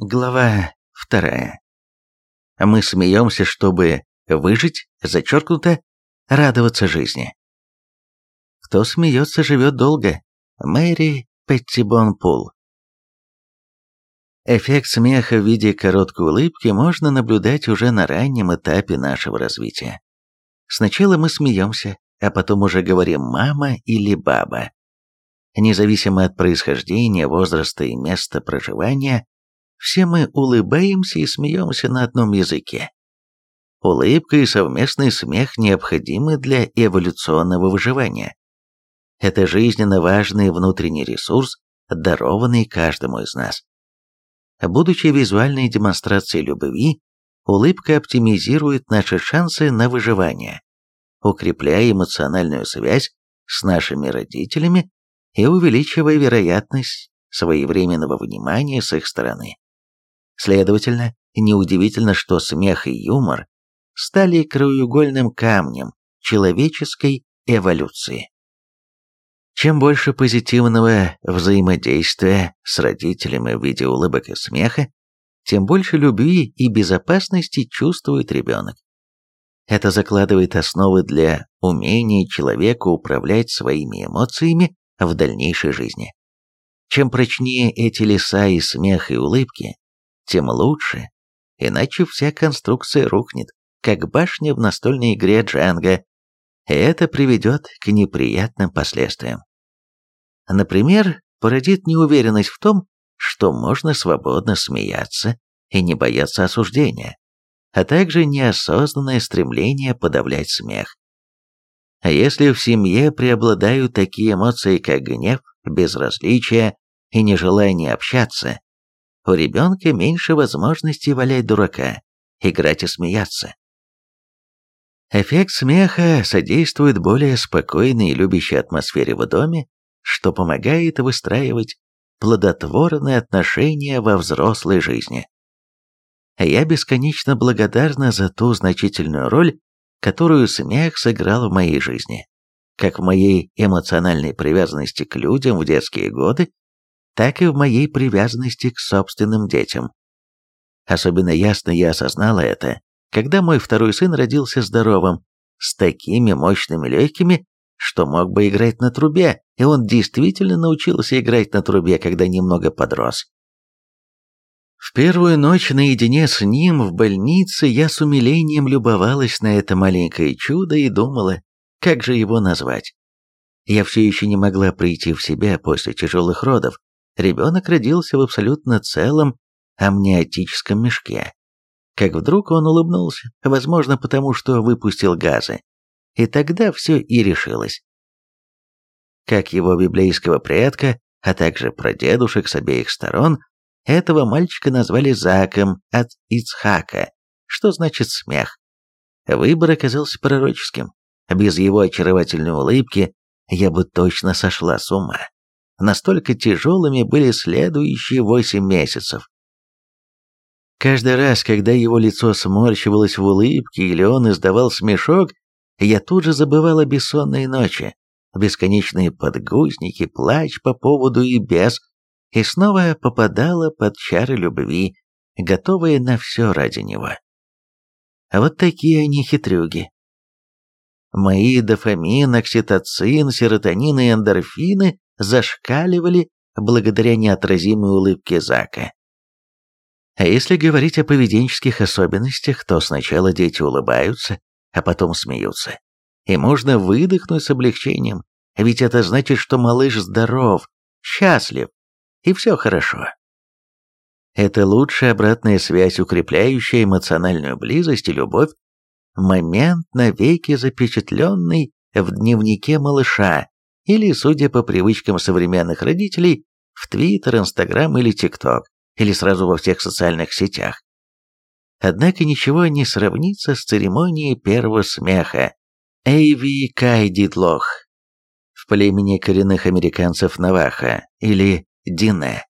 Глава вторая. Мы смеемся, чтобы выжить, зачеркнуто, радоваться жизни. Кто смеется, живет долго. Мэри Петтибон Пул. Эффект смеха в виде короткой улыбки можно наблюдать уже на раннем этапе нашего развития. Сначала мы смеемся, а потом уже говорим «мама» или «баба». Независимо от происхождения, возраста и места проживания, все мы улыбаемся и смеемся на одном языке. Улыбка и совместный смех необходимы для эволюционного выживания. Это жизненно важный внутренний ресурс, дарованный каждому из нас. Будучи визуальной демонстрацией любви, улыбка оптимизирует наши шансы на выживание, укрепляя эмоциональную связь с нашими родителями и увеличивая вероятность своевременного внимания с их стороны. Следовательно, неудивительно, что смех и юмор стали краеугольным камнем человеческой эволюции. Чем больше позитивного взаимодействия с родителями в виде улыбок и смеха, тем больше любви и безопасности чувствует ребенок. Это закладывает основы для умения человека управлять своими эмоциями в дальнейшей жизни. Чем прочнее эти леса и смех и улыбки, тем лучше, иначе вся конструкция рухнет, как башня в настольной игре Джанга, и это приведет к неприятным последствиям. Например, породит неуверенность в том, что можно свободно смеяться и не бояться осуждения, а также неосознанное стремление подавлять смех. А если в семье преобладают такие эмоции, как гнев, безразличие и нежелание общаться, у ребенка меньше возможностей валять дурака, играть и смеяться. Эффект смеха содействует более спокойной и любящей атмосфере в доме, что помогает выстраивать плодотворные отношения во взрослой жизни. Я бесконечно благодарна за ту значительную роль, которую смех сыграл в моей жизни, как в моей эмоциональной привязанности к людям в детские годы, так и в моей привязанности к собственным детям. Особенно ясно я осознала это, когда мой второй сын родился здоровым, с такими мощными легкими, что мог бы играть на трубе, и он действительно научился играть на трубе, когда немного подрос. В первую ночь наедине с ним в больнице я с умилением любовалась на это маленькое чудо и думала, как же его назвать. Я все еще не могла прийти в себя после тяжелых родов, ребенок родился в абсолютно целом амниотическом мешке. Как вдруг он улыбнулся, возможно, потому что выпустил газы. И тогда все и решилось. Как его библейского предка, а также прадедушек с обеих сторон, этого мальчика назвали Заком от Ицхака, что значит смех. Выбор оказался пророческим. Без его очаровательной улыбки я бы точно сошла с ума. Настолько тяжелыми были следующие восемь месяцев. Каждый раз, когда его лицо сморщивалось в улыбке или он издавал смешок, я тут же забывала бессонные ночи, бесконечные подгузники, плач по поводу и без, и снова попадала под чары любви, готовые на все ради него. А вот такие они хитрюги. Мои дофамин, окситоцин, серотонин и эндорфины зашкаливали благодаря неотразимой улыбке Зака. А если говорить о поведенческих особенностях, то сначала дети улыбаются, а потом смеются. И можно выдохнуть с облегчением, ведь это значит, что малыш здоров, счастлив, и все хорошо. Это лучшая обратная связь, укрепляющая эмоциональную близость и любовь, момент навеки запечатленный в дневнике малыша, или, судя по привычкам современных родителей, в Твиттер, Инстаграм или ТикТок, или сразу во всех социальных сетях. Однако ничего не сравнится с церемонией первого смеха Эйви Кайдитлох в племени коренных американцев Наваха или Дине.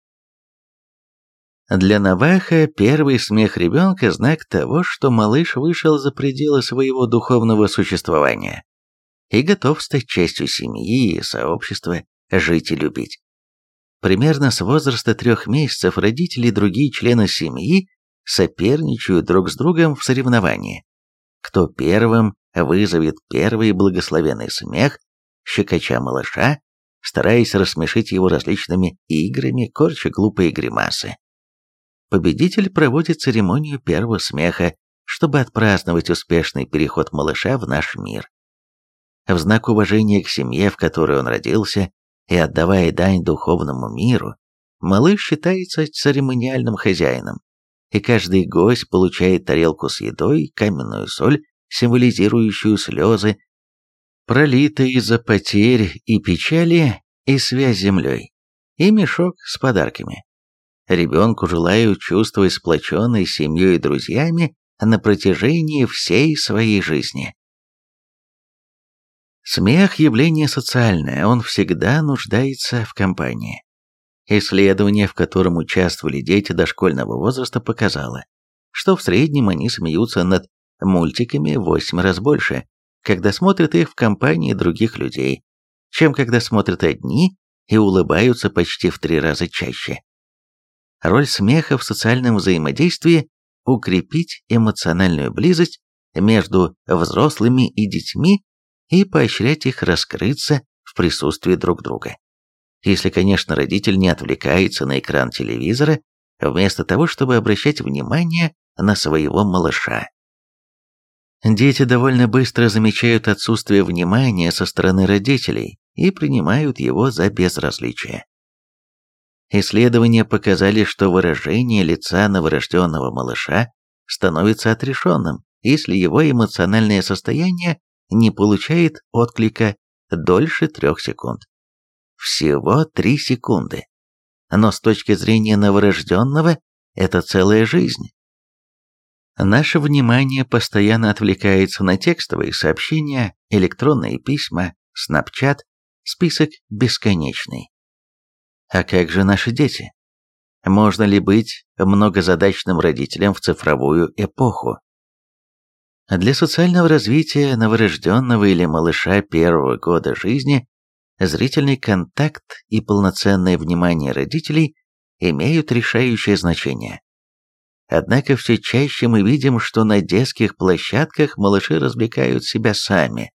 Для Наваха первый смех ребенка – знак того, что малыш вышел за пределы своего духовного существования и готов стать частью семьи и сообщества, жить и любить. Примерно с возраста трех месяцев родители и другие члены семьи соперничают друг с другом в соревновании. Кто первым вызовет первый благословенный смех, щекоча малыша, стараясь рассмешить его различными играми, корча глупые гримасы. Победитель проводит церемонию первого смеха, чтобы отпраздновать успешный переход малыша в наш мир. В знак уважения к семье, в которой он родился, и отдавая дань духовному миру, малыш считается церемониальным хозяином, и каждый гость получает тарелку с едой, каменную соль, символизирующую слезы, пролитые из-за потерь и печали и связь с землей, и мешок с подарками. Ребенку желаю чувствовать сплоченной семьей и друзьями на протяжении всей своей жизни. Смех – явление социальное, он всегда нуждается в компании. Исследование, в котором участвовали дети дошкольного возраста, показало, что в среднем они смеются над мультиками в 8 раз больше, когда смотрят их в компании других людей, чем когда смотрят одни и улыбаются почти в три раза чаще. Роль смеха в социальном взаимодействии – укрепить эмоциональную близость между взрослыми и детьми и поощрять их раскрыться в присутствии друг друга. Если, конечно, родитель не отвлекается на экран телевизора, вместо того, чтобы обращать внимание на своего малыша. Дети довольно быстро замечают отсутствие внимания со стороны родителей и принимают его за безразличие. Исследования показали, что выражение лица новорожденного малыша становится отрешенным, если его эмоциональное состояние не получает отклика дольше трех секунд. Всего три секунды. Но с точки зрения новорожденного, это целая жизнь. Наше внимание постоянно отвлекается на текстовые сообщения, электронные письма, снапчат, список бесконечный. А как же наши дети? Можно ли быть многозадачным родителем в цифровую эпоху? Для социального развития новорожденного или малыша первого года жизни зрительный контакт и полноценное внимание родителей имеют решающее значение. Однако все чаще мы видим, что на детских площадках малыши развлекают себя сами,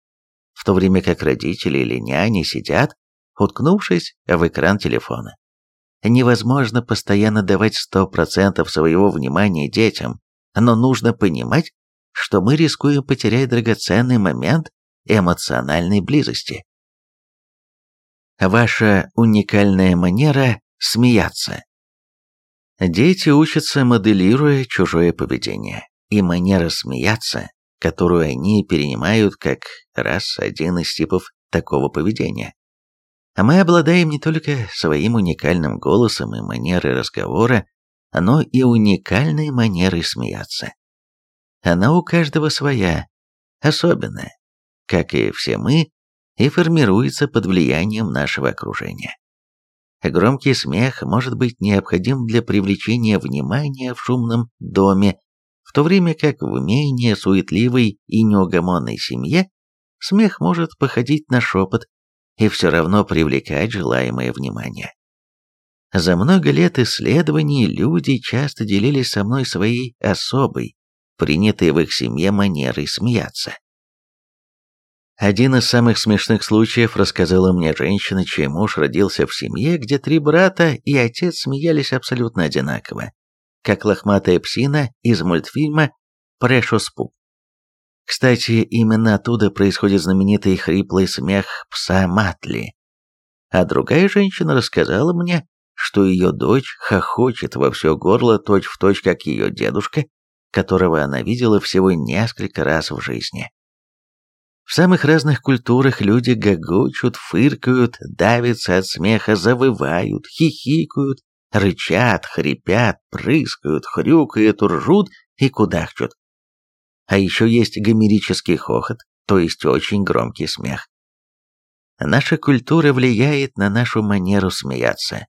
в то время как родители или няни сидят, уткнувшись в экран телефона. Невозможно постоянно давать 100% своего внимания детям, но нужно понимать, что мы рискуем потерять драгоценный момент эмоциональной близости. Ваша уникальная манера смеяться. Дети учатся, моделируя чужое поведение, и манера смеяться, которую они перенимают как раз один из типов такого поведения. А мы обладаем не только своим уникальным голосом и манерой разговора, но и уникальной манерой смеяться. Она у каждого своя, особенная, как и все мы, и формируется под влиянием нашего окружения. Громкий смех может быть необходим для привлечения внимания в шумном доме, в то время как в менее суетливой и неугомонной семье смех может походить на шепот и все равно привлекать желаемое внимание. За много лет исследований люди часто делились со мной своей особой, принятые в их семье манерой смеяться. Один из самых смешных случаев рассказала мне женщина, чей муж родился в семье, где три брата и отец смеялись абсолютно одинаково, как лохматая псина из мультфильма «Precious Pup». Кстати, именно оттуда происходит знаменитый хриплый смех пса Матли. А другая женщина рассказала мне, что ее дочь хохочет во все горло точь-в-точь, точь, как ее дедушка, которого она видела всего несколько раз в жизни. В самых разных культурах люди гогочут, фыркают, давятся от смеха, завывают, хихикают, рычат, хрипят, прыскают, хрюкают, ржут и кудахчут. А еще есть гомерический хохот, то есть очень громкий смех. Наша культура влияет на нашу манеру смеяться.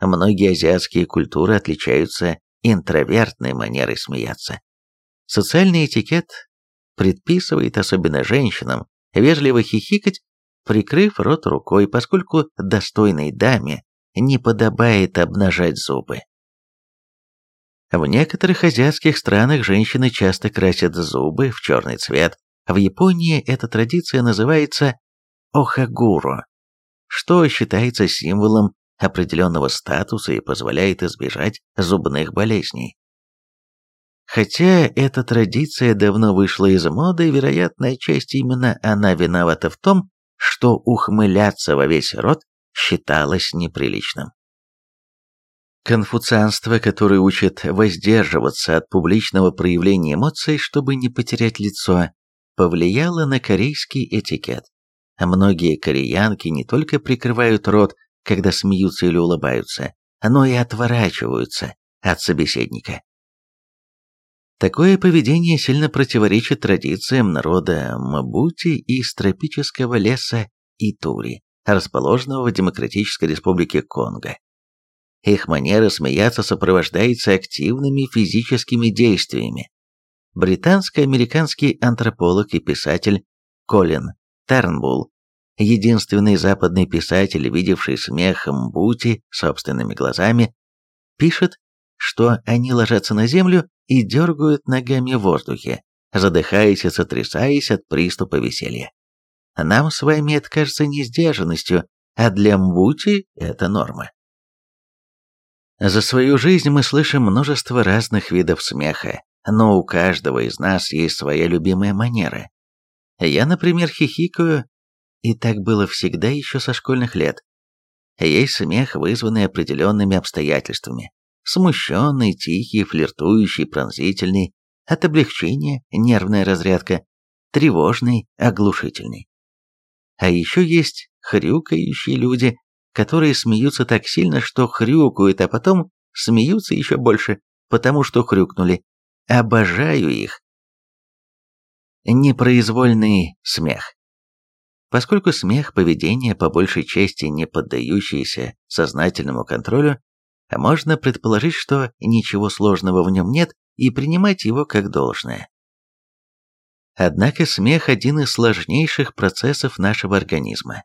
Многие азиатские культуры отличаются интровертной манерой смеяться. Социальный этикет предписывает, особенно женщинам, вежливо хихикать, прикрыв рот рукой, поскольку достойной даме не подобает обнажать зубы. В некоторых азиатских странах женщины часто красят зубы в черный цвет. В Японии эта традиция называется охагуру, что считается символом определенного статуса и позволяет избежать зубных болезней. Хотя эта традиция давно вышла из моды, вероятно, часть именно она виновата в том, что ухмыляться во весь рот считалось неприличным. Конфуцианство, которое учит воздерживаться от публичного проявления эмоций, чтобы не потерять лицо, повлияло на корейский этикет. Многие кореянки не только прикрывают рот, когда смеются или улыбаются, но и отворачиваются от собеседника. Такое поведение сильно противоречит традициям народа Мабути из тропического леса Итури, расположенного в Демократической Республике Конго. Их манера смеяться сопровождается активными физическими действиями. Британско-американский антрополог и писатель Колин Тернбулл, единственный западный писатель, видевший смех Мбути собственными глазами, пишет, что они ложатся на землю и дергают ногами в воздухе, задыхаясь и сотрясаясь от приступа веселья. Нам с вами это кажется несдержанностью, а для Мбути это норма. За свою жизнь мы слышим множество разных видов смеха, но у каждого из нас есть своя любимая манера. Я, например, хихикаю, и так было всегда еще со школьных лет. Есть смех, вызванный определенными обстоятельствами. Смущенный, тихий, флиртующий, пронзительный, от облегчения нервная разрядка, тревожный, оглушительный. А еще есть хрюкающие люди, которые смеются так сильно, что хрюкают, а потом смеются еще больше, потому что хрюкнули. Обожаю их. Непроизвольный смех. Поскольку смех – поведение, по большей части не поддающееся сознательному контролю, можно предположить, что ничего сложного в нем нет и принимать его как должное. Однако смех – один из сложнейших процессов нашего организма.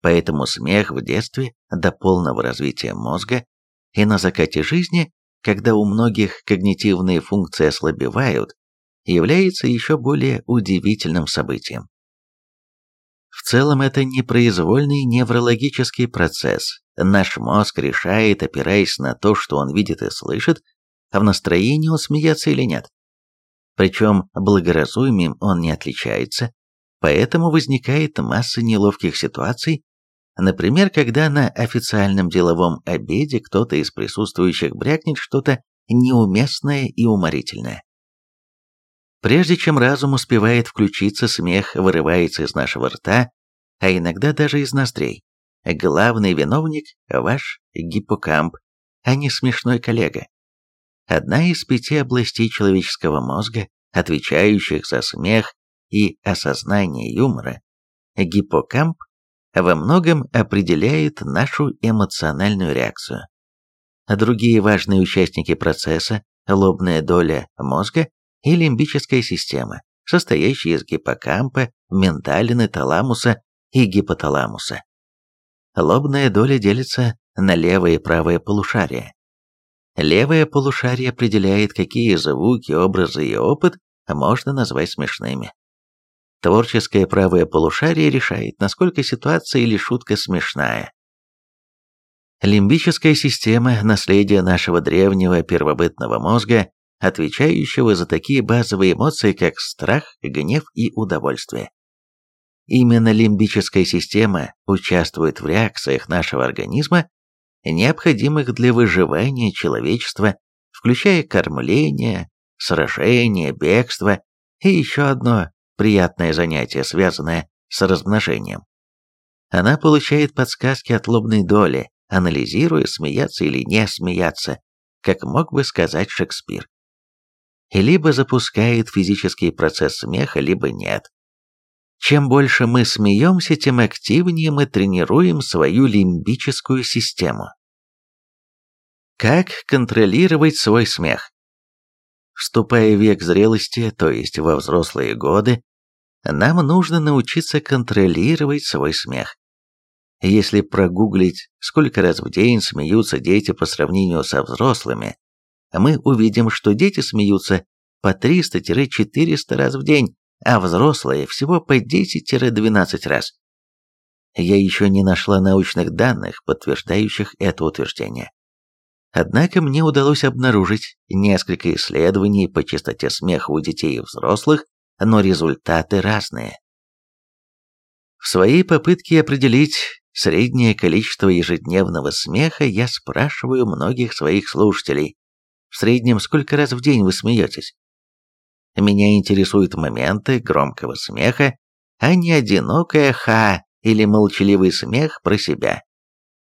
Поэтому смех в детстве до полного развития мозга и на закате жизни, когда у многих когнитивные функции ослабевают, является еще более удивительным событием. В целом это непроизвольный неврологический процесс. Наш мозг решает, опираясь на то, что он видит и слышит, а в настроении он смеяться или нет. Причем благоразумием он не отличается, поэтому возникает масса неловких ситуаций, Например, когда на официальном деловом обеде кто-то из присутствующих брякнет что-то неуместное и уморительное. Прежде чем разум успевает включиться, смех вырывается из нашего рта, а иногда даже из ноздрей. Главный виновник – ваш гиппокамп, а не смешной коллега. Одна из пяти областей человеческого мозга, отвечающих за смех и осознание юмора, гиппокамп во многом определяет нашу эмоциональную реакцию. Другие важные участники процесса – лобная доля мозга и лимбическая система, состоящая из гиппокампа, миндалины, таламуса и гипоталамуса. Лобная доля делится на левое и правое полушария. Левое полушарие определяет, какие звуки, образы и опыт можно назвать смешными. Творческое правое полушарие решает, насколько ситуация или шутка смешная. Лимбическая система – наследие нашего древнего первобытного мозга, отвечающего за такие базовые эмоции, как страх, гнев и удовольствие. Именно лимбическая система участвует в реакциях нашего организма, необходимых для выживания человечества, включая кормление, сражение, бегство и еще одно приятное занятие, связанное с размножением. Она получает подсказки от лобной доли, анализируя, смеяться или не смеяться, как мог бы сказать Шекспир. Либо запускает физический процесс смеха, либо нет. Чем больше мы смеемся, тем активнее мы тренируем свою лимбическую систему. Как контролировать свой смех? Вступая в век зрелости, то есть во взрослые годы, нам нужно научиться контролировать свой смех. Если прогуглить, сколько раз в день смеются дети по сравнению со взрослыми, мы увидим, что дети смеются по 300-400 раз в день, а взрослые всего по 10-12 раз. Я еще не нашла научных данных, подтверждающих это утверждение. Однако мне удалось обнаружить несколько исследований по частоте смеха у детей и взрослых, но результаты разные. В своей попытке определить среднее количество ежедневного смеха я спрашиваю многих своих слушателей, в среднем сколько раз в день вы смеетесь? Меня интересуют моменты громкого смеха, а не одинокое «ха» или молчаливый смех про себя.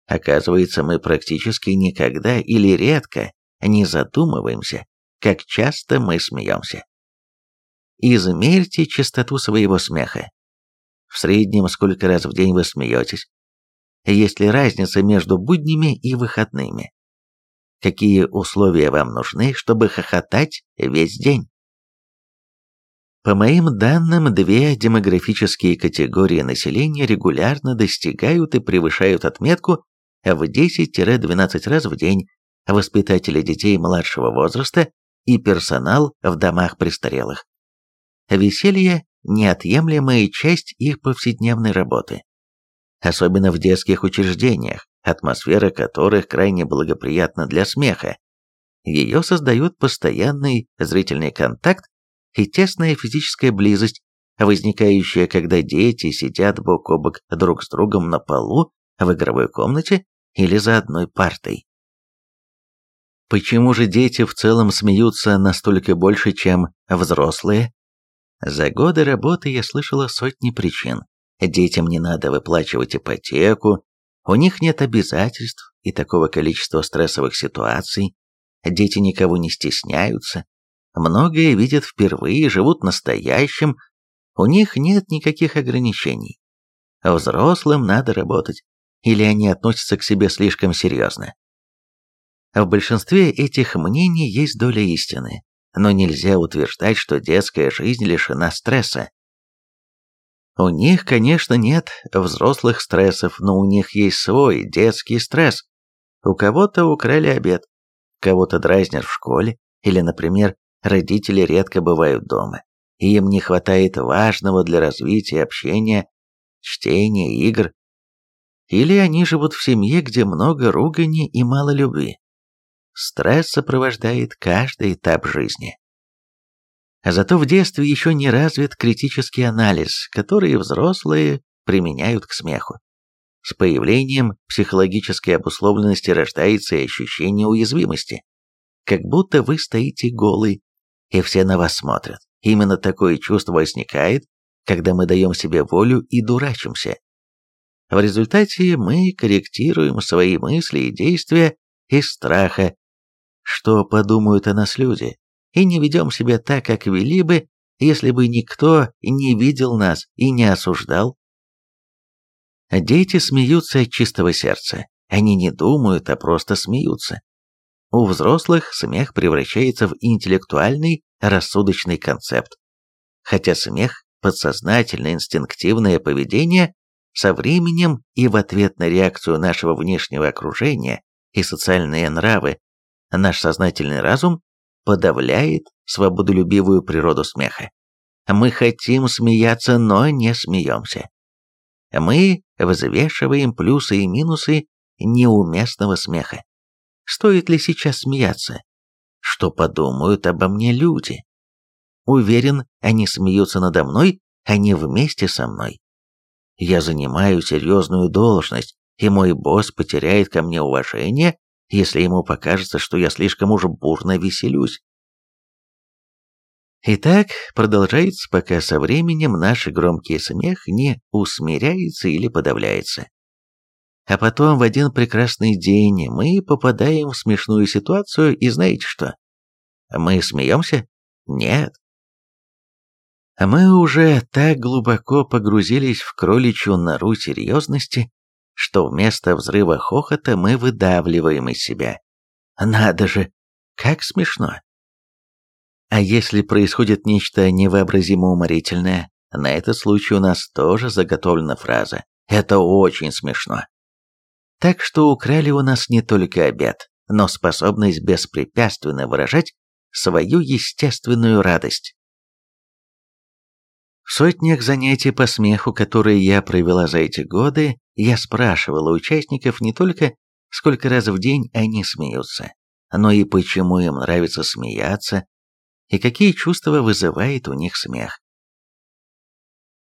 Оказывается, мы практически никогда или редко не задумываемся, как часто мы смеемся. Измерьте частоту своего смеха. В среднем сколько раз в день вы смеетесь? Есть ли разница между буднями и выходными? Какие условия вам нужны, чтобы хохотать весь день? По моим данным, две демографические категории населения регулярно достигают и превышают отметку в 10-12 раз в день воспитатели детей младшего возраста и персонал в домах престарелых. Веселье – неотъемлемая часть их повседневной работы. Особенно в детских учреждениях, атмосфера которых крайне благоприятна для смеха. Ее создает постоянный зрительный контакт и тесная физическая близость, возникающая, когда дети сидят бок о бок друг с другом на полу в игровой комнате или за одной партой. Почему же дети в целом смеются настолько больше, чем взрослые? За годы работы я слышала сотни причин. Детям не надо выплачивать ипотеку, у них нет обязательств и такого количества стрессовых ситуаций, дети никого не стесняются, многое видят впервые, живут настоящим, у них нет никаких ограничений. Взрослым надо работать, или они относятся к себе слишком серьезно. В большинстве этих мнений есть доля истины, но нельзя утверждать, что детская жизнь лишена стресса. У них, конечно, нет взрослых стрессов, но у них есть свой детский стресс. У кого-то украли обед, кого-то дразнят в школе, или, например, родители редко бывают дома, и им не хватает важного для развития общения, чтения, игр, или они живут в семье, где много ругани и мало любви. Стресс сопровождает каждый этап жизни. Зато в детстве еще не развит критический анализ, который взрослые применяют к смеху. С появлением психологической обусловленности рождается и ощущение уязвимости. Как будто вы стоите голый, и все на вас смотрят. Именно такое чувство возникает, когда мы даем себе волю и дурачимся. В результате мы корректируем свои мысли и действия из страха, что подумают о нас люди, и не ведем себя так, как вели бы, если бы никто не видел нас и не осуждал. Дети смеются от чистого сердца, они не думают, а просто смеются. У взрослых смех превращается в интеллектуальный, рассудочный концепт. Хотя смех, подсознательное инстинктивное поведение со временем и в ответ на реакцию нашего внешнего окружения и социальные нравы, наш сознательный разум подавляет свободолюбивую природу смеха. Мы хотим смеяться, но не смеемся. Мы взвешиваем плюсы и минусы неуместного смеха. Стоит ли сейчас смеяться? Что подумают обо мне люди? Уверен, они смеются надо мной, а не вместе со мной. Я занимаю серьезную должность, и мой босс потеряет ко мне уважение, если ему покажется, что я слишком уж бурно веселюсь. Итак, продолжается, пока со временем наш громкий смех не усмиряется или подавляется. А потом в один прекрасный день мы попадаем в смешную ситуацию, и знаете что? Мы смеемся? Нет, а мы уже так глубоко погрузились в кроличью нору серьезности, что вместо взрыва хохота мы выдавливаем из себя. Надо же, как смешно. А если происходит нечто невообразимо уморительное, на этот случай у нас тоже заготовлена фраза Это очень смешно. Так что украли у нас не только обед, но способность беспрепятственно выражать свою естественную радость. В сотнях занятий по смеху, которые я провела за эти годы, я спрашивала участников не только, сколько раз в день они смеются, но и почему им нравится смеяться, и какие чувства вызывает у них смех.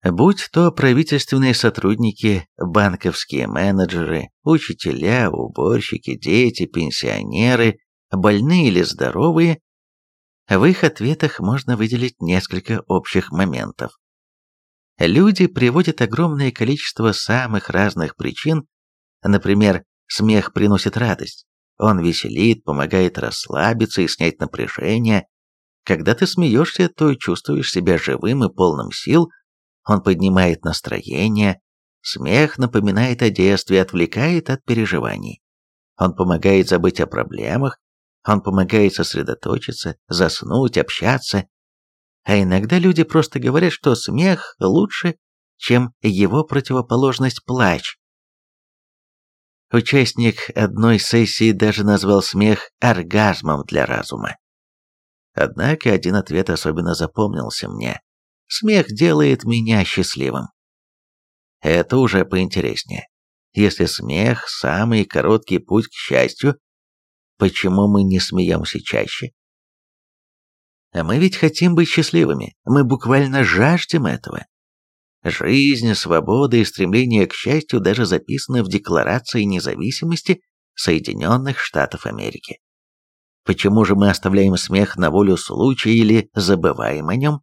Будь то правительственные сотрудники, банковские менеджеры, учителя, уборщики, дети, пенсионеры, больные или здоровые, в их ответах можно выделить несколько общих моментов. Люди приводят огромное количество самых разных причин, например, смех приносит радость, он веселит, помогает расслабиться и снять напряжение. Когда ты смеешься, то чувствуешь себя живым и полным сил, он поднимает настроение, смех напоминает о детстве, отвлекает от переживаний. Он помогает забыть о проблемах, он помогает сосредоточиться, заснуть, общаться. А иногда люди просто говорят, что смех лучше, чем его противоположность плач. Участник одной сессии даже назвал смех оргазмом для разума. Однако один ответ особенно запомнился мне. Смех делает меня счастливым. Это уже поинтереснее. Если смех – самый короткий путь к счастью, почему мы не смеемся чаще? А мы ведь хотим быть счастливыми, мы буквально жаждем этого. Жизнь, свобода и стремление к счастью даже записаны в Декларации независимости Соединенных Штатов Америки. Почему же мы оставляем смех на волю случая или забываем о нем?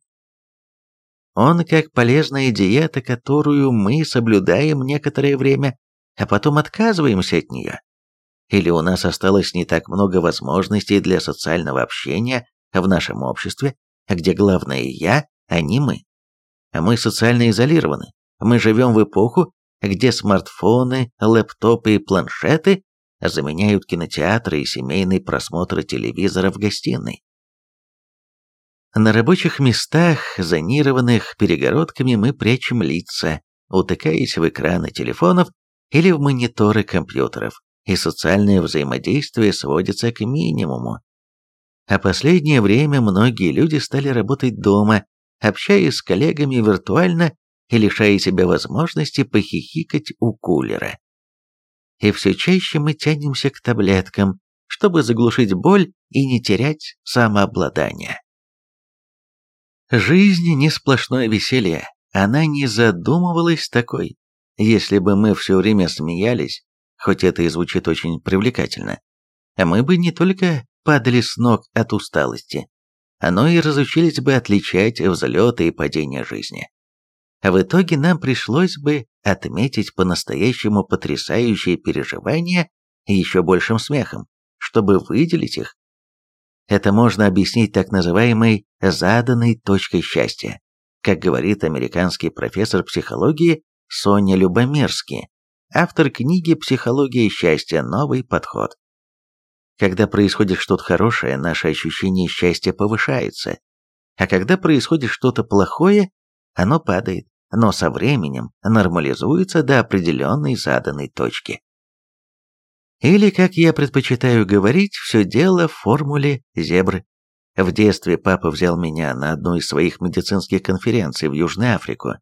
Он как полезная диета, которую мы соблюдаем некоторое время, а потом отказываемся от нее. Или у нас осталось не так много возможностей для социального общения в нашем обществе, где главное «я», а не «мы». Мы социально изолированы. Мы живем в эпоху, где смартфоны, лэптопы и планшеты заменяют кинотеатры и семейный просмотр телевизора в гостиной. На рабочих местах, зонированных перегородками, мы прячем лица, утыкаясь в экраны телефонов или в мониторы компьютеров, и социальное взаимодействие сводится к минимуму. А последнее время многие люди стали работать дома, общаясь с коллегами виртуально и лишая себя возможности похихикать у кулера. И все чаще мы тянемся к таблеткам, чтобы заглушить боль и не терять самообладание. Жизнь не сплошное веселье, она не задумывалась такой. Если бы мы все время смеялись, хоть это и звучит очень привлекательно, мы бы не только падали с ног от усталости, но и разучились бы отличать взлеты и падения жизни. В итоге нам пришлось бы отметить по-настоящему потрясающие переживания еще большим смехом, чтобы выделить их это можно объяснить так называемой «заданной точкой счастья», как говорит американский профессор психологии Соня Любомирский, автор книги «Психология счастья. Новый подход». Когда происходит что-то хорошее, наше ощущение счастья повышается, а когда происходит что-то плохое, оно падает, но со временем нормализуется до определенной заданной точки. Или, как я предпочитаю говорить, все дело в формуле зебры. В детстве папа взял меня на одну из своих медицинских конференций в Южную Африку.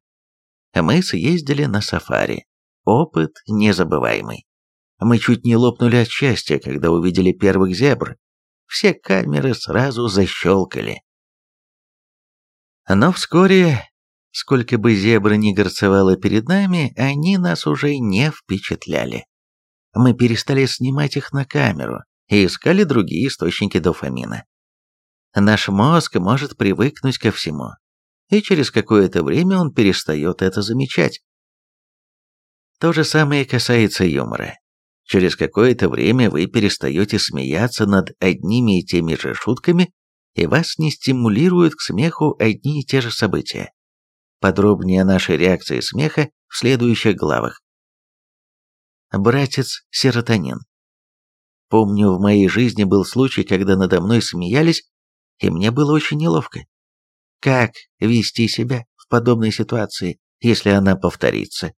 Мы съездили на сафари. Опыт незабываемый. Мы чуть не лопнули от счастья, когда увидели первых зебр. Все камеры сразу защелкали. Но вскоре, сколько бы зебра ни горцевало перед нами, они нас уже не впечатляли мы перестали снимать их на камеру и искали другие источники дофамина. Наш мозг может привыкнуть ко всему, и через какое-то время он перестает это замечать. То же самое касается юмора. Через какое-то время вы перестаете смеяться над одними и теми же шутками, и вас не стимулируют к смеху одни и те же события. Подробнее о нашей реакции смеха в следующих главах братец серотонин. Помню, в моей жизни был случай, когда надо мной смеялись, и мне было очень неловко. Как вести себя в подобной ситуации, если она повторится?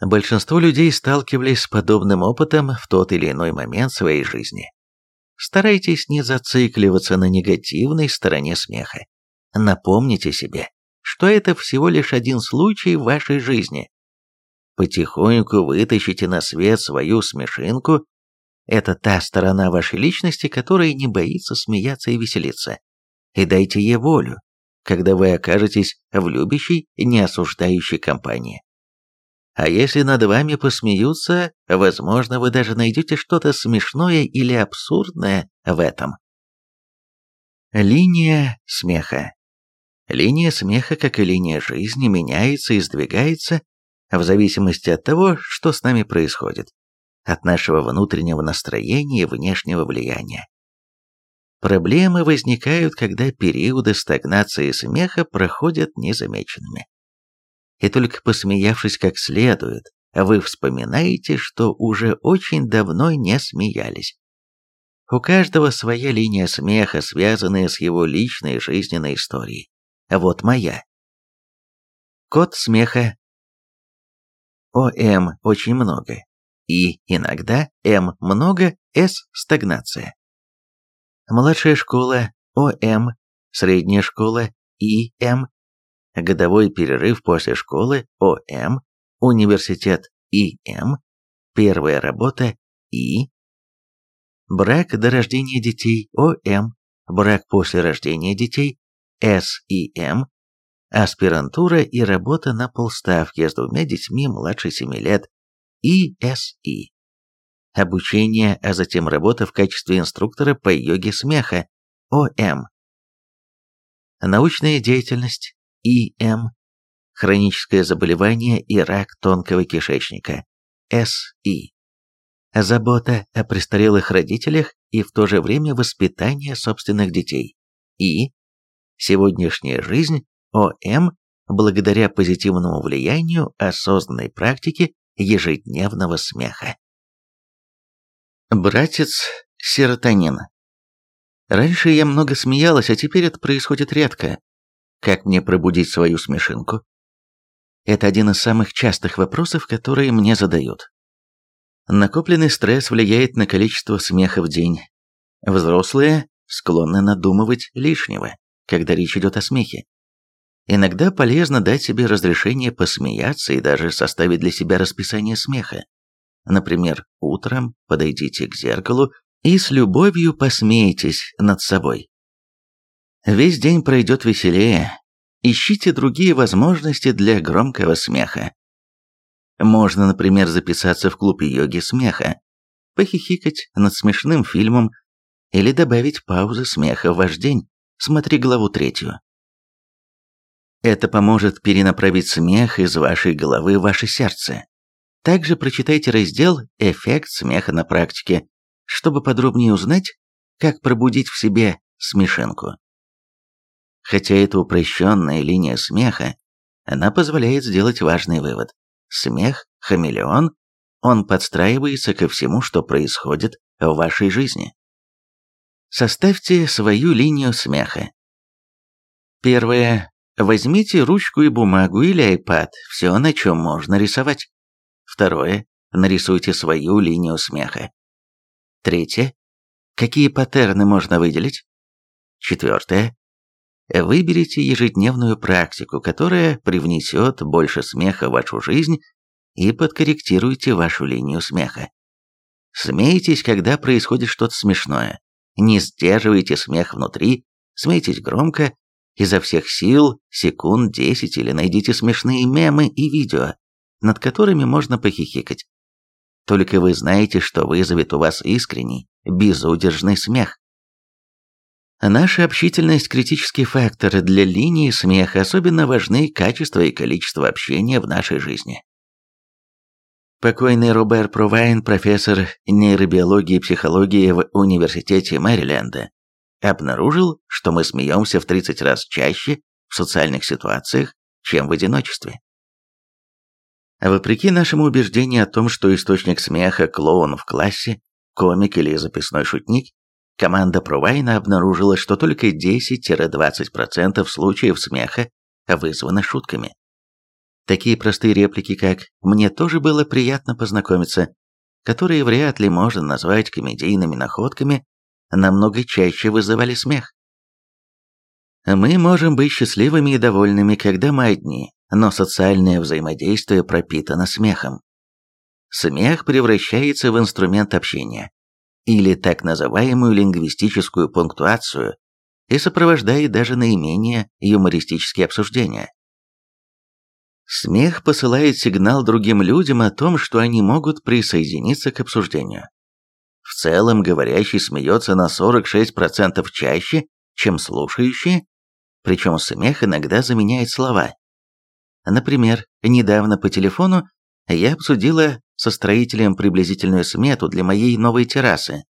Большинство людей сталкивались с подобным опытом в тот или иной момент своей жизни. Старайтесь не зацикливаться на негативной стороне смеха. Напомните себе, что это всего лишь один случай в вашей жизни. Потихоньку вытащите на свет свою смешинку. Это та сторона вашей личности, которая не боится смеяться и веселиться. И дайте ей волю, когда вы окажетесь в любящей, не осуждающей компании. А если над вами посмеются, возможно, вы даже найдете что-то смешное или абсурдное в этом. Линия смеха. Линия смеха, как и линия жизни, меняется и сдвигается в зависимости от того, что с нами происходит, от нашего внутреннего настроения и внешнего влияния. Проблемы возникают, когда периоды стагнации смеха проходят незамеченными. И только посмеявшись как следует, вы вспоминаете, что уже очень давно не смеялись. У каждого своя линия смеха, связанная с его личной жизненной историей. Вот моя. Код смеха. ОМ очень много. И иногда М много, С стагнация. Младшая школа ОМ, средняя школа ИМ, годовой перерыв после школы ОМ, университет ИМ, первая работа И, брак до рождения детей ОМ, брак после рождения детей с и М, аспирантура и работа на полставки с двумя детьми младше 7 лет ИСИ. Обучение, а затем работа в качестве инструктора по йоге смеха ОМ. Научная деятельность ИМ. Хроническое заболевание и рак тонкого кишечника СИ. Забота о престарелых родителях и в то же время воспитание собственных детей И Сегодняшняя жизнь ОМ благодаря позитивному влиянию осознанной практики ежедневного смеха. Братец серотонин. Раньше я много смеялась, а теперь это происходит редко. Как мне пробудить свою смешинку? Это один из самых частых вопросов, которые мне задают. Накопленный стресс влияет на количество смеха в день. Взрослые склонны надумывать лишнего когда речь идет о смехе. Иногда полезно дать себе разрешение посмеяться и даже составить для себя расписание смеха. Например, утром подойдите к зеркалу и с любовью посмейтесь над собой. Весь день пройдет веселее. Ищите другие возможности для громкого смеха. Можно, например, записаться в клуб йоги смеха, похихикать над смешным фильмом или добавить паузы смеха в ваш день. Смотри главу третью. Это поможет перенаправить смех из вашей головы в ваше сердце. Также прочитайте раздел «Эффект смеха на практике», чтобы подробнее узнать, как пробудить в себе смешинку. Хотя это упрощенная линия смеха, она позволяет сделать важный вывод. Смех – хамелеон, он подстраивается ко всему, что происходит в вашей жизни. Составьте свою линию смеха. Первое. Возьмите ручку и бумагу или iPad, все, на чем можно рисовать. Второе. Нарисуйте свою линию смеха. Третье. Какие паттерны можно выделить? Четвертое. Выберите ежедневную практику, которая привнесет больше смеха в вашу жизнь и подкорректируйте вашу линию смеха. Смейтесь, когда происходит что-то смешное. Не сдерживайте смех внутри, смейтесь громко, изо всех сил, секунд 10 или найдите смешные мемы и видео, над которыми можно похихикать. Только вы знаете, что вызовет у вас искренний, безудержный смех. Наша общительность – критический фактор для линии смеха, особенно важны качество и количество общения в нашей жизни. Покойный Робер Провайн, профессор нейробиологии и психологии в Университете Мэриленда, обнаружил, что мы смеемся в 30 раз чаще в социальных ситуациях, чем в одиночестве. Вопреки нашему убеждению о том, что источник смеха – клоун в классе, комик или записной шутник, команда Провайна обнаружила, что только 10-20% случаев смеха вызваны шутками. Такие простые реплики, как «мне тоже было приятно познакомиться», которые вряд ли можно назвать комедийными находками, намного чаще вызывали смех. Мы можем быть счастливыми и довольными, когда мы одни, но социальное взаимодействие пропитано смехом. Смех превращается в инструмент общения, или так называемую лингвистическую пунктуацию, и сопровождает даже наименее юмористические обсуждения. Смех посылает сигнал другим людям о том, что они могут присоединиться к обсуждению. В целом, говорящий смеется на 46% чаще, чем слушающий, причем смех иногда заменяет слова. Например, недавно по телефону я обсудила со строителем приблизительную смету для моей новой террасы.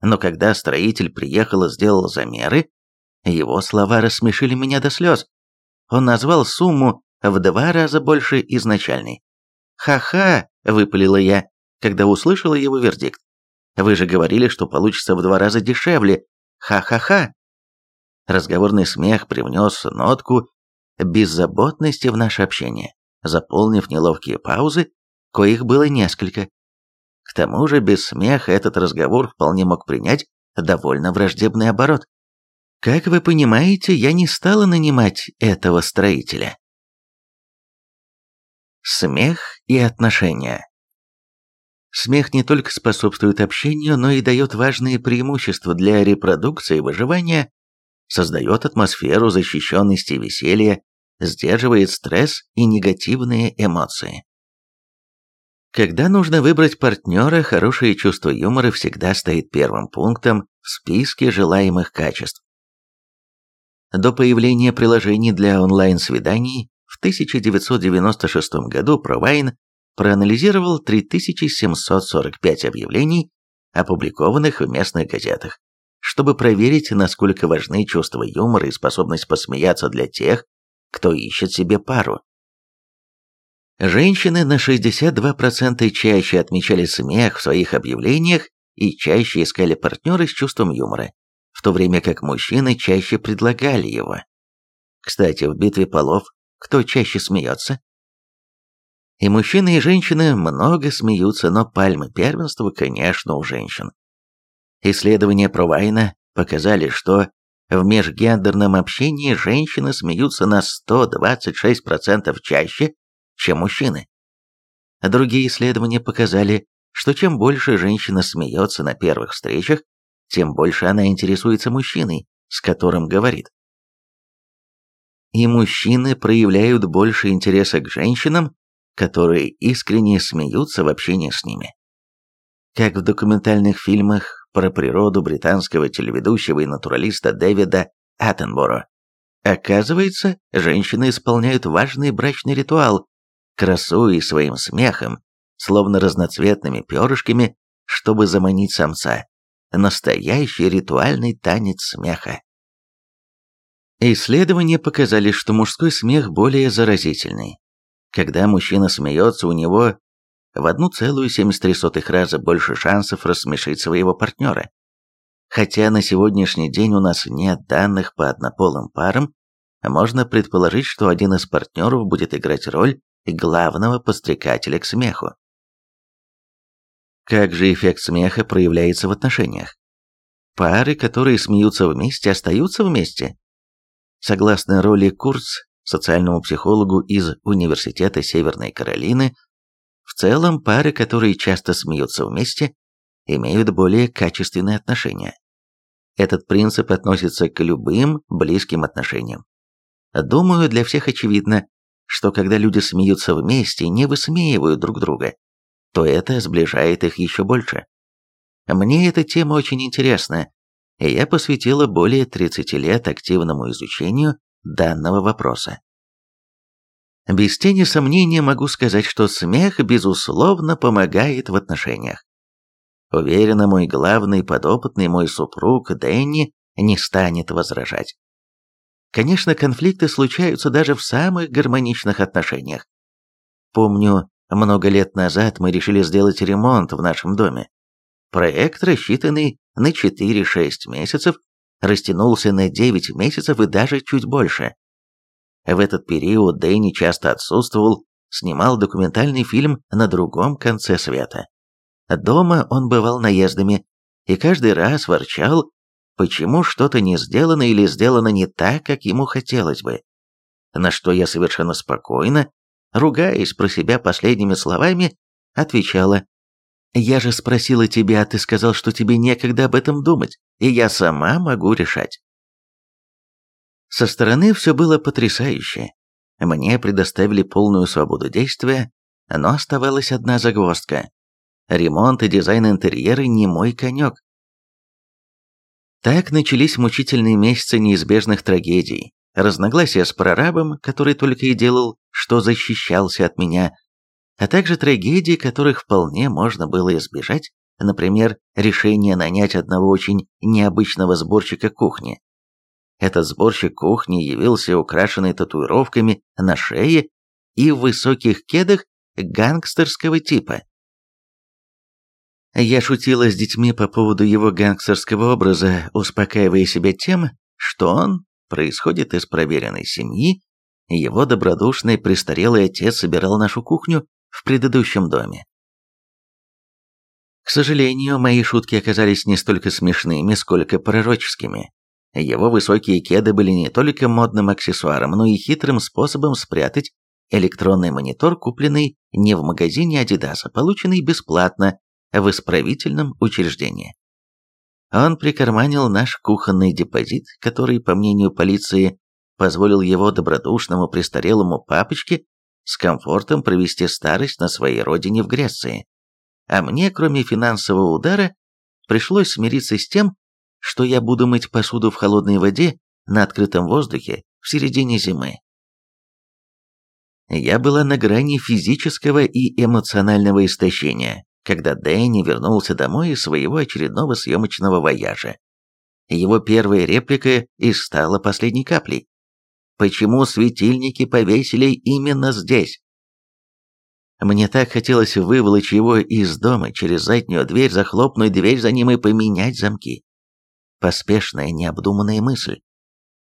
Но когда строитель приехал и сделал замеры, его слова рассмешили меня до слез. Он назвал сумму в два раза больше изначальной. «Ха-ха!» – выпалила я, когда услышала его вердикт. «Вы же говорили, что получится в два раза дешевле. Ха-ха-ха!» Разговорный смех привнес нотку беззаботности в наше общение, заполнив неловкие паузы, коих было несколько. К тому же без смеха этот разговор вполне мог принять довольно враждебный оборот. Как вы понимаете, я не стала нанимать этого строителя. Смех и отношения. Смех не только способствует общению, но и дает важные преимущества для репродукции и выживания, создает атмосферу защищенности и веселья, сдерживает стресс и негативные эмоции. Когда нужно выбрать партнера, хорошее чувство юмора всегда стоит первым пунктом в списке желаемых качеств. До появления приложений для онлайн-свиданий в 1996 году Провайн проанализировал 3745 объявлений, опубликованных в местных газетах, чтобы проверить, насколько важны чувство юмора и способность посмеяться для тех, кто ищет себе пару. Женщины на 62% чаще отмечали смех в своих объявлениях и чаще искали партнера с чувством юмора, в то время как мужчины чаще предлагали его. Кстати, в битве полов кто чаще смеется? И мужчины, и женщины много смеются, но пальмы первенства, конечно, у женщин. Исследования Провайна показали, что в межгендерном общении женщины смеются на 126% чаще, чем мужчины. Другие исследования показали, что чем больше женщина смеется на первых встречах, тем больше она интересуется мужчиной, с которым говорит. И мужчины проявляют больше интереса к женщинам, которые искренне смеются в общении с ними. Как в документальных фильмах про природу британского телеведущего и натуралиста Дэвида Аттенборо. Оказывается, женщины исполняют важный брачный ритуал, красуясь своим смехом, словно разноцветными перышками, чтобы заманить самца. Настоящий ритуальный танец смеха. Исследования показали, что мужской смех более заразительный. Когда мужчина смеется, у него в 1,73 раза больше шансов рассмешить своего партнера. Хотя на сегодняшний день у нас нет данных по однополым парам, можно предположить, что один из партнеров будет играть роль главного подстрекателя к смеху. Как же эффект смеха проявляется в отношениях? Пары, которые смеются вместе, остаются вместе. Согласно роли Курц, социальному психологу из Университета Северной Каролины, в целом пары, которые часто смеются вместе, имеют более качественные отношения. Этот принцип относится к любым близким отношениям. Думаю, для всех очевидно, что когда люди смеются вместе и не высмеивают друг друга, то это сближает их еще больше. Мне эта тема очень интересна, и я посвятила более 30 лет активному изучению данного вопроса. Без тени сомнения могу сказать, что смех, безусловно, помогает в отношениях. Уверена, мой главный подопытный, мой супруг Дэнни, не станет возражать. Конечно, конфликты случаются даже в самых гармоничных отношениях. Помню, много лет назад мы решили сделать ремонт в нашем доме. Проект, рассчитанный на 4-6 месяцев, растянулся на 9 месяцев и даже чуть больше. В этот период Дэнни часто отсутствовал снимал документальный фильм на другом конце света. Дома он бывал наездами и каждый раз ворчал, почему что-то не сделано или сделано не так, как ему хотелось бы. На что я совершенно спокойно, ругаясь про себя последними словами, отвечала, «Я же спросила тебя, а ты сказал, что тебе некогда об этом думать, и я сама могу решать». Со стороны все было потрясающе. Мне предоставили полную свободу действия, но оставалась одна загвоздка. Ремонт и дизайн интерьера не мой конек. Так начались мучительные месяцы неизбежных трагедий. Разногласия с прорабом, который только и делал, что защищался от меня, а также трагедии, которых вполне можно было избежать, например, решение нанять одного очень необычного сборщика кухни. Этот сборщик кухни явился украшенный татуировками на шее и в высоких кедах гангстерского типа. Я шутила с детьми по поводу его гангстерского образа, успокаивая себя тем, что он происходит из проверенной семьи, его добродушный престарелый отец собирал нашу кухню в предыдущем доме. К сожалению, мои шутки оказались не столько смешными, сколько пророческими. Его высокие кеды были не только модным аксессуаром, но и хитрым способом спрятать электронный монитор, купленный не в магазине Adidas, а полученный бесплатно в исправительном учреждении. Он прикарманил наш кухонный депозит, который, по мнению полиции, позволил его добродушному престарелому папочке с комфортом провести старость на своей родине в Греции. А мне, кроме финансового удара, пришлось смириться с тем, что я буду мыть посуду в холодной воде на открытом воздухе в середине зимы. Я была на грани физического и эмоционального истощения, когда Дэнни вернулся домой из своего очередного съемочного вояжа. Его первая реплика и стала последней каплей. «Почему светильники повесили именно здесь?» Мне так хотелось выволочь его из дома через заднюю дверь, захлопнуть дверь за ним и поменять замки. Поспешная, необдуманная мысль.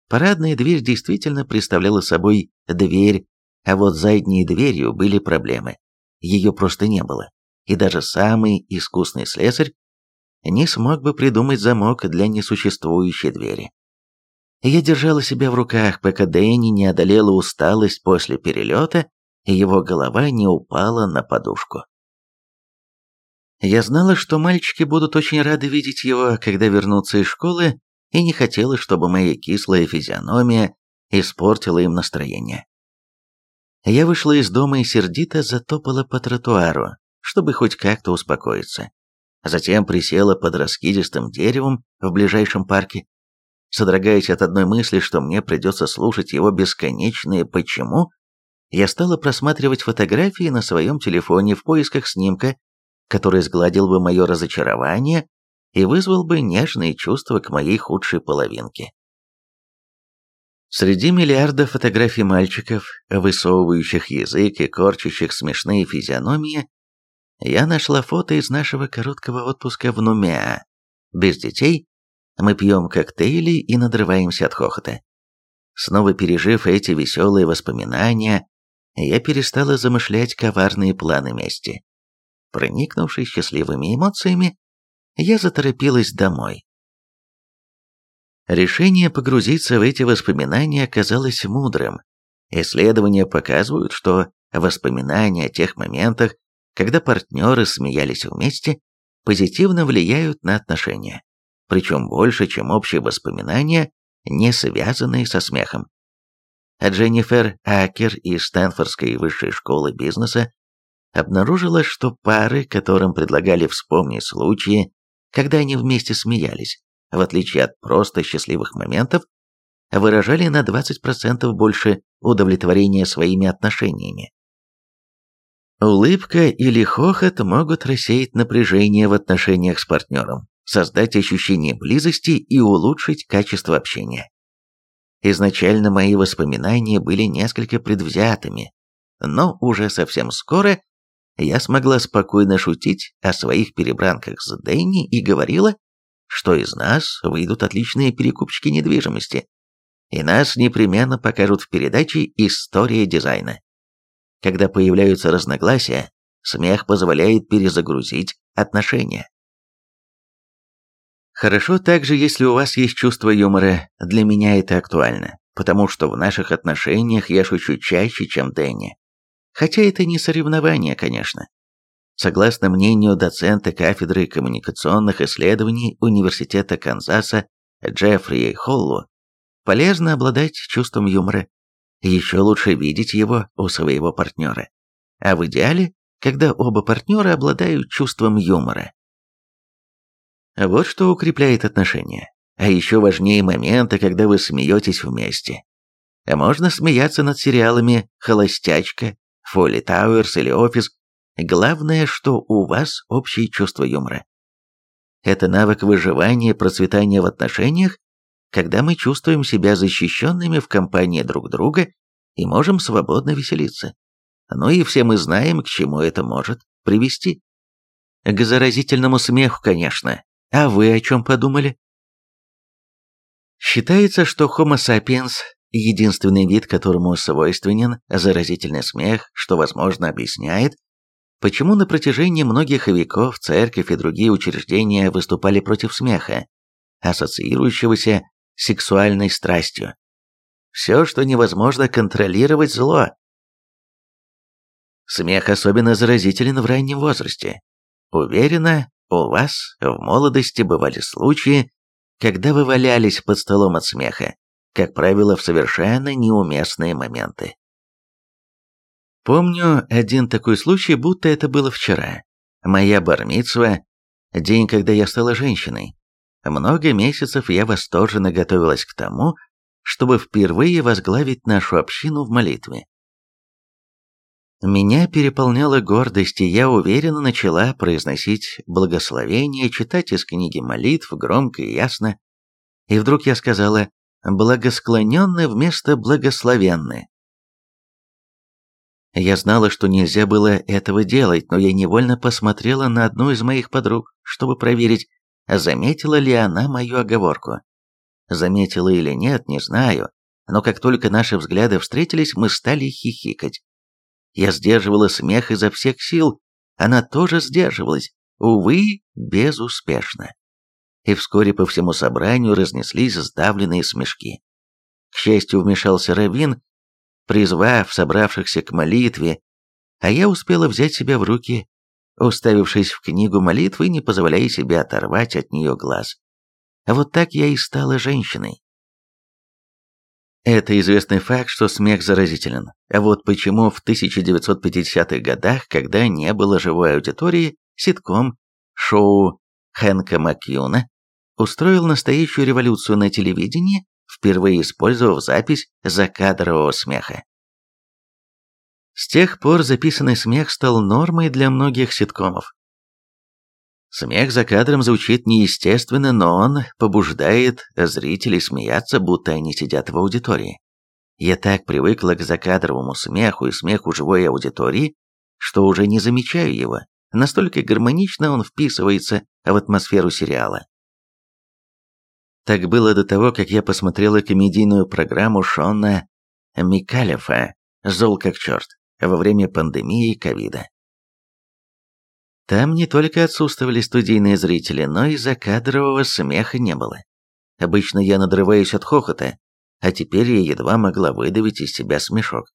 Парадная дверь действительно представляла собой дверь, а вот задней дверью были проблемы. Ее просто не было и даже самый искусный слесарь не смог бы придумать замок для несуществующей двери. Я держала себя в руках, пока Дэнни не одолела усталость после перелета, и его голова не упала на подушку. Я знала, что мальчики будут очень рады видеть его, когда вернутся из школы, и не хотела, чтобы моя кислая физиономия испортила им настроение. Я вышла из дома и сердито затопала по тротуару, чтобы хоть как-то успокоиться. Затем присела под раскидистым деревом в ближайшем парке, содрогаясь от одной мысли, что мне придется слушать его бесконечное «почему», я стала просматривать фотографии на своем телефоне в поисках снимка, который сгладил бы мое разочарование и вызвал бы нежные чувства к моей худшей половинке. Среди миллиарда фотографий мальчиков, высовывающих язык и корчащих смешные физиономии, я нашла фото из нашего короткого отпуска в Нумеа. Без детей мы пьем коктейли и надрываемся от хохота. Снова пережив эти веселые воспоминания, я перестала замышлять коварные планы мести. Проникнувшись счастливыми эмоциями, я заторопилась домой. Решение погрузиться в эти воспоминания оказалось мудрым. Исследования показывают, что воспоминания о тех моментах, когда партнеры смеялись вместе, позитивно влияют на отношения, причем больше, чем общие воспоминания, не связанные со смехом. А Дженнифер Акер из Стэнфордской высшей школы бизнеса обнаружила, что пары, которым предлагали вспомнить случаи, когда они вместе смеялись, в отличие от просто счастливых моментов, выражали на 20% больше удовлетворения своими отношениями. Улыбка или хохот могут рассеять напряжение в отношениях с партнером, создать ощущение близости и улучшить качество общения. Изначально мои воспоминания были несколько предвзятыми, но уже совсем скоро я смогла спокойно шутить о своих перебранках с Дэнни и говорила, что из нас выйдут отличные перекупщики недвижимости, и нас непременно покажут в передаче «История дизайна». Когда появляются разногласия, смех позволяет перезагрузить отношения. Хорошо также, если у вас есть чувство юмора, для меня это актуально, потому что в наших отношениях я шучу чаще, чем Дэнни. Хотя это не соревнование, конечно. Согласно мнению доцента кафедры коммуникационных исследований Университета Канзаса Джеффри Холлу, полезно обладать чувством юмора. Еще лучше видеть его у своего партнера. А в идеале, когда оба партнера обладают чувством юмора. Вот что укрепляет отношения. А еще важнее моменты, когда вы смеетесь вместе. А можно смеяться над сериалами «Холостячка», «Фолли Тауэрс» или «Офис». Главное, что у вас общее чувство юмора. Это навык выживания и процветания в отношениях, когда мы чувствуем себя защищенными в компании друг друга и можем свободно веселиться. Ну и все мы знаем, к чему это может привести. К заразительному смеху, конечно, а вы о чем подумали? Считается, что Homo sapiens – единственный вид, которому свойственен заразительный смех, что, возможно, объясняет, почему на протяжении многих веков церковь и другие учреждения выступали против смеха, ассоциирующегося сексуальной страстью. Все, что невозможно контролировать зло. Смех особенно заразителен в раннем возрасте. Уверена, у вас в молодости бывали случаи, когда вы валялись под столом от смеха, как правило, в совершенно неуместные моменты. Помню один такой случай, будто это было вчера. Моя бармитсва, день, когда я стала женщиной. Много месяцев я восторженно готовилась к тому, чтобы впервые возглавить нашу общину в молитве. Меня переполняла гордость, и я уверенно начала произносить благословение, читать из книги молитв громко и ясно. И вдруг я сказала «благосклоненный» вместо «благословенный». Я знала, что нельзя было этого делать, но я невольно посмотрела на одну из моих подруг, чтобы проверить, заметила ли она мою оговорку. Заметила или нет, не знаю, но как только наши взгляды встретились, мы стали хихикать. Я сдерживала смех изо всех сил, она тоже сдерживалась, увы, безуспешно. И вскоре по всему собранию разнеслись сдавленные смешки. К счастью, вмешался Равин, призвав собравшихся к молитве, а я успела взять себя в руки, уставившись в книгу молитвы, не позволяя себе оторвать от нее глаз. А вот так я и стала женщиной. Это известный факт, что смех заразителен. А вот почему в 1950-х годах, когда не было живой аудитории, ситком, шоу Хэнка Макьюна устроил настоящую революцию на телевидении, впервые использовав запись закадрового смеха. С тех пор записанный смех стал нормой для многих ситкомов. Смех за кадром звучит неестественно, но он побуждает зрителей смеяться, будто они сидят в аудитории. Я так привыкла к закадровому смеху и смеху живой аудитории, что уже не замечаю его. Настолько гармонично он вписывается в атмосферу сериала. Так было до того, как я посмотрела комедийную программу Шона Микалефа «Зол как черт» во время пандемии ковида. Там не только отсутствовали студийные зрители, но и закадрового смеха не было. Обычно я надрываюсь от хохота, а теперь я едва могла выдавить из себя смешок.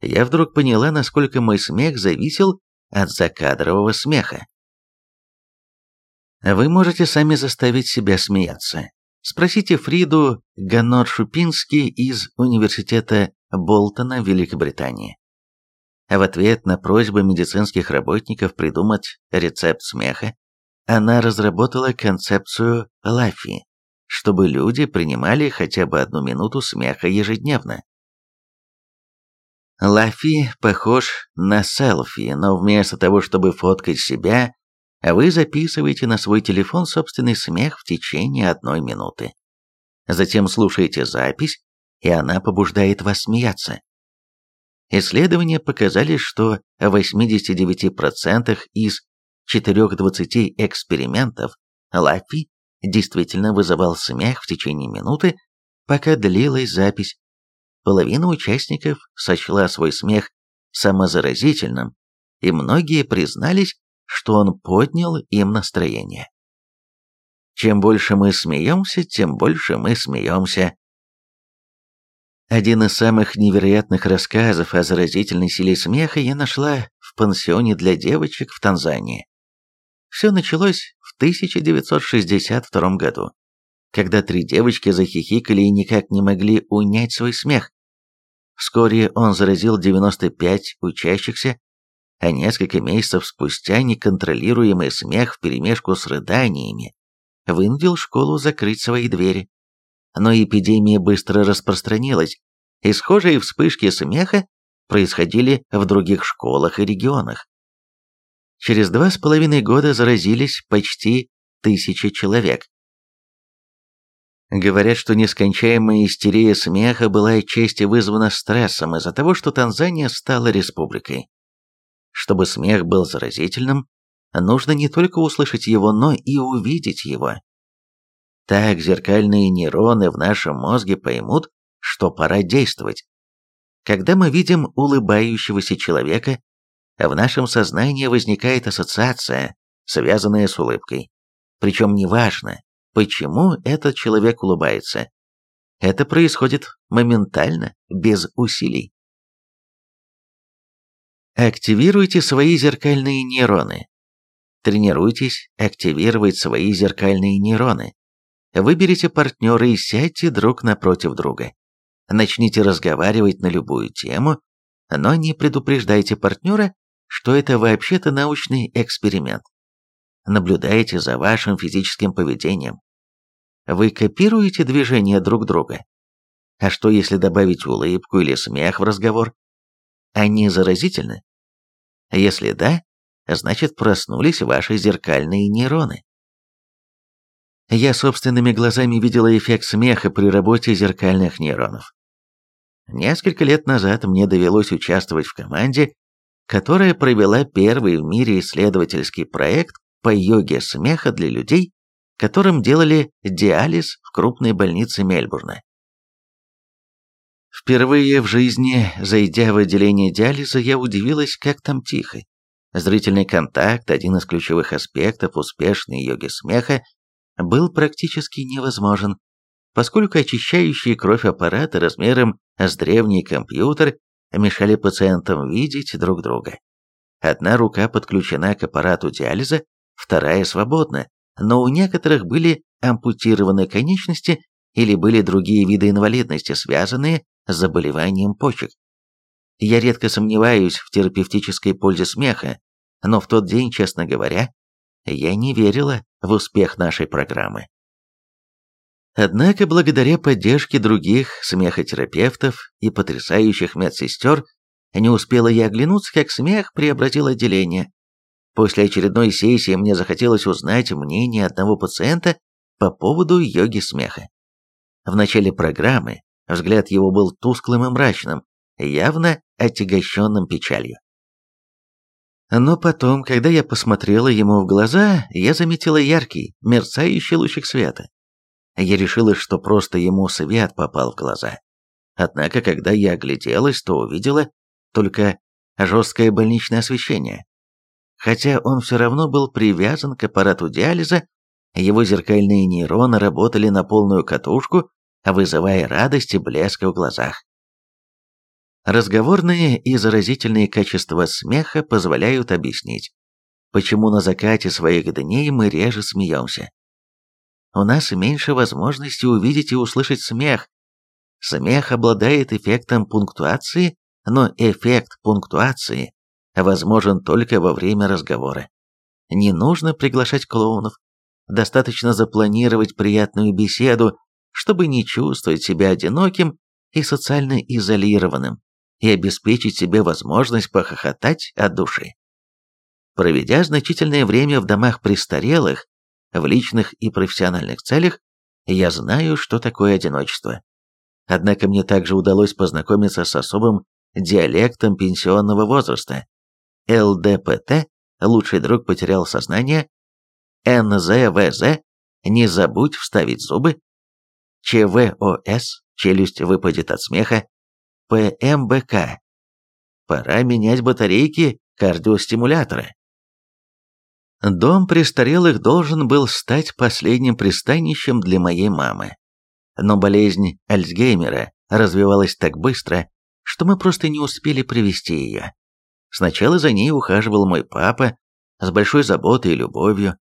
Я вдруг поняла, насколько мой смех зависел от закадрового смеха. Вы можете сами заставить себя смеяться. Спросите Фриду Ганор-Шупински из Университета Болтона, Великобритании. В ответ на просьбы медицинских работников придумать рецепт смеха, она разработала концепцию Лафи, чтобы люди принимали хотя бы одну минуту смеха ежедневно. Лафи похож на селфи, но вместо того, чтобы фоткать себя, вы записываете на свой телефон собственный смех в течение одной минуты. Затем слушаете запись, и она побуждает вас смеяться. Исследования показали, что в 89% из 420 экспериментов Лафи действительно вызывал смех в течение минуты, пока длилась запись. Половина участников сочла свой смех самозаразительным, и многие признались, что он поднял им настроение. Чем больше мы смеемся, тем больше мы смеемся. Один из самых невероятных рассказов о заразительной силе смеха я нашла в пансионе для девочек в Танзании. Все началось в 1962 году, когда три девочки захихикали и никак не могли унять свой смех. Вскоре он заразил 95 учащихся, а несколько месяцев спустя неконтролируемый смех вперемешку с рыданиями вынудил школу закрыть свои двери. Но эпидемия быстро распространилась, и схожие вспышки смеха происходили в других школах и регионах. Через два с половиной года заразились почти тысячи человек. Говорят, что нескончаемая истерия смеха была отчасти вызвана стрессом из-за того, что Танзания стала республикой. Чтобы смех был заразительным, нужно не только услышать его, но и увидеть его. Так зеркальные нейроны в нашем мозге поймут, что пора действовать. Когда мы видим улыбающегося человека, в нашем сознании возникает ассоциация, связанная с улыбкой. Причем неважно, почему этот человек улыбается. Это происходит моментально, без усилий. Активируйте свои зеркальные нейроны. Тренируйтесь активировать свои зеркальные нейроны. Выберите партнера и сядьте друг напротив друга. Начните разговаривать на любую тему, но не предупреждайте партнера, что это вообще-то научный эксперимент. Наблюдайте за вашим физическим поведением. Вы копируете движения друг друга? А что если добавить улыбку или смех в разговор? Они заразительны? Если да, значит проснулись ваши зеркальные нейроны. Я собственными глазами видела эффект смеха при работе зеркальных нейронов. Несколько лет назад мне довелось участвовать в команде, которая провела первый в мире исследовательский проект по йоге смеха для людей, которым делали диализ в крупной больнице Мельбурна. Впервые в жизни, зайдя в отделение диализа, я удивилась, как там тихо. Зрительный контакт, один из ключевых аспектов успешной йоги смеха, был практически невозможен, поскольку очищающие кровь аппараты размером с древний компьютер мешали пациентам видеть друг друга. Одна рука подключена к аппарату диализа, вторая свободна, но у некоторых были ампутированы конечности или были другие виды инвалидности, связанные с заболеванием почек. Я редко сомневаюсь в терапевтической пользе смеха, но в тот день, честно говоря, я не верила в успех нашей программы. Однако, благодаря поддержке других смехотерапевтов и потрясающих медсестер, не успела я оглянуться, как смех преобразил отделение. После очередной сессии мне захотелось узнать мнение одного пациента по поводу йоги смеха. В начале программы взгляд его был тусклым и мрачным, явно отягощенным печалью. Но потом, когда я посмотрела ему в глаза, я заметила яркий, мерцающий лучик света. Я решила, что просто ему свет попал в глаза. Однако, когда я огляделась, то увидела только жесткое больничное освещение. Хотя он все равно был привязан к аппарату диализа, его зеркальные нейроны работали на полную катушку, вызывая радость и блеск в глазах. Разговорные и заразительные качества смеха позволяют объяснить, почему на закате своих дней мы реже смеемся у нас меньше возможности увидеть и услышать смех. Смех обладает эффектом пунктуации, но эффект пунктуации возможен только во время разговора. Не нужно приглашать клоунов, достаточно запланировать приятную беседу, чтобы не чувствовать себя одиноким и социально изолированным, и обеспечить себе возможность похохотать от души. Проведя значительное время в домах престарелых, в личных и профессиональных целях, я знаю, что такое одиночество. Однако мне также удалось познакомиться с особым диалектом пенсионного возраста. ЛДПТ, лучший друг потерял сознание, НЗВЗ, не забудь вставить зубы, ЧВОС, челюсть выпадет от смеха, ПМБК, Пора менять батарейки кардиостимулятора. Дом престарелых должен был стать последним пристанищем для моей мамы. Но болезнь Альцгеймера развивалась так быстро, что мы просто не успели привести ее. Сначала за ней ухаживал мой папа с большой заботой и любовью,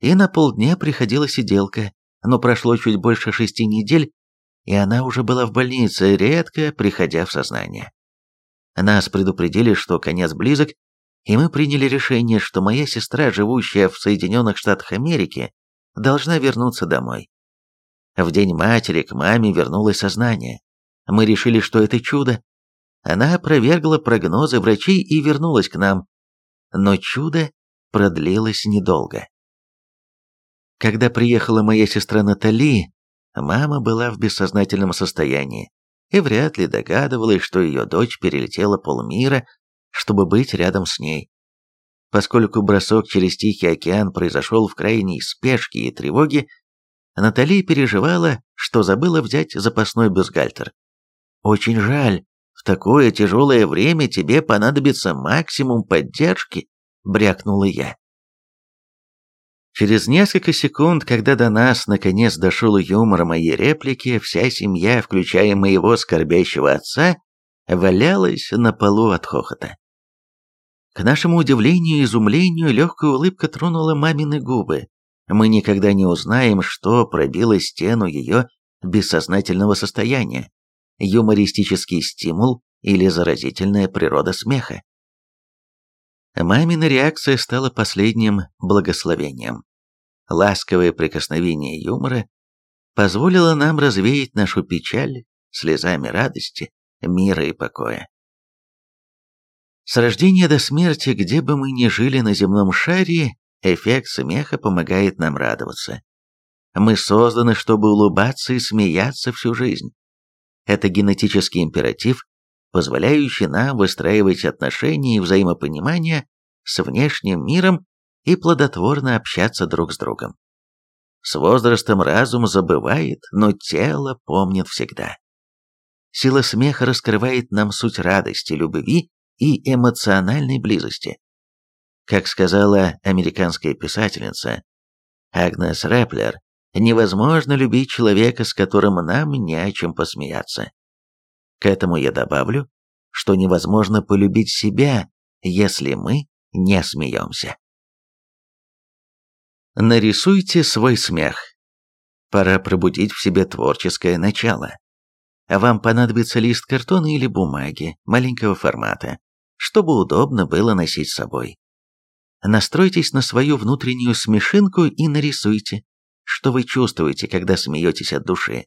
и на полдня приходила сиделка, но прошло чуть больше шести недель, и она уже была в больнице, редко приходя в сознание. Нас предупредили, что конец близок, и мы приняли решение, что моя сестра, живущая в Соединенных Штатах Америки, должна вернуться домой. В день матери к маме вернулось сознание. Мы решили, что это чудо. Она опровергла прогнозы врачей и вернулась к нам. Но чудо продлилось недолго. Когда приехала моя сестра Натали, мама была в бессознательном состоянии и вряд ли догадывалась, что ее дочь перелетела полмира чтобы быть рядом с ней. Поскольку бросок через Тихий океан произошел в крайней спешке и тревоге, Натали переживала, что забыла взять запасной бюстгальтер. «Очень жаль, в такое тяжелое время тебе понадобится максимум поддержки», — брякнула я. Через несколько секунд, когда до нас наконец дошел юмор моей реплики, вся семья, включая моего скорбящего отца, валялась на полу от хохота. К нашему удивлению и изумлению легкая улыбка тронула мамины губы. Мы никогда не узнаем, что пробило стену ее бессознательного состояния, юмористический стимул или заразительная природа смеха. Мамина реакция стала последним благословением. Ласковое прикосновение юмора позволило нам развеять нашу печаль слезами радости, мира и покоя. С рождения до смерти, где бы мы ни жили на земном шаре, эффект смеха помогает нам радоваться. Мы созданы, чтобы улыбаться и смеяться всю жизнь. Это генетический императив, позволяющий нам выстраивать отношения и взаимопонимание с внешним миром и плодотворно общаться друг с другом. С возрастом разум забывает, но тело помнит всегда. Сила смеха раскрывает нам суть радости, любви и эмоциональной близости. Как сказала американская писательница Агнес Рэплер, невозможно любить человека, с которым нам не о чем посмеяться. К этому я добавлю, что невозможно полюбить себя, если мы не смеемся. Нарисуйте свой смех. Пора пробудить в себе творческое начало. Вам понадобится лист картона или бумаги маленького формата, чтобы удобно было носить с собой. Настройтесь на свою внутреннюю смешинку и нарисуйте, что вы чувствуете, когда смеетесь от души.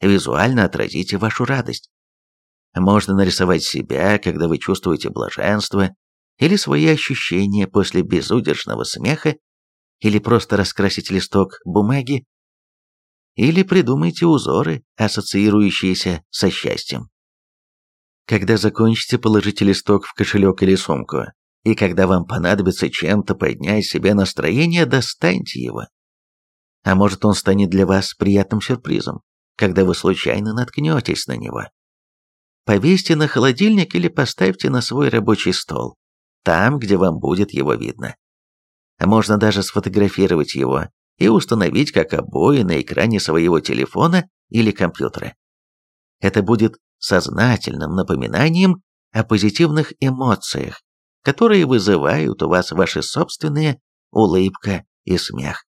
Визуально отразите вашу радость. Можно нарисовать себя, когда вы чувствуете блаженство, или свои ощущения после безудержного смеха, или просто раскрасить листок бумаги, или придумайте узоры, ассоциирующиеся со счастьем. Когда закончите, положите листок в кошелек или сумку, и когда вам понадобится чем-то поднять себе настроение, достаньте его. А может он станет для вас приятным сюрпризом, когда вы случайно наткнетесь на него. Повесьте на холодильник или поставьте на свой рабочий стол, там, где вам будет его видно. Можно даже сфотографировать его и установить как обои на экране своего телефона или компьютера. Это будет сознательным напоминанием о позитивных эмоциях, которые вызывают у вас ваши собственные улыбка и смех.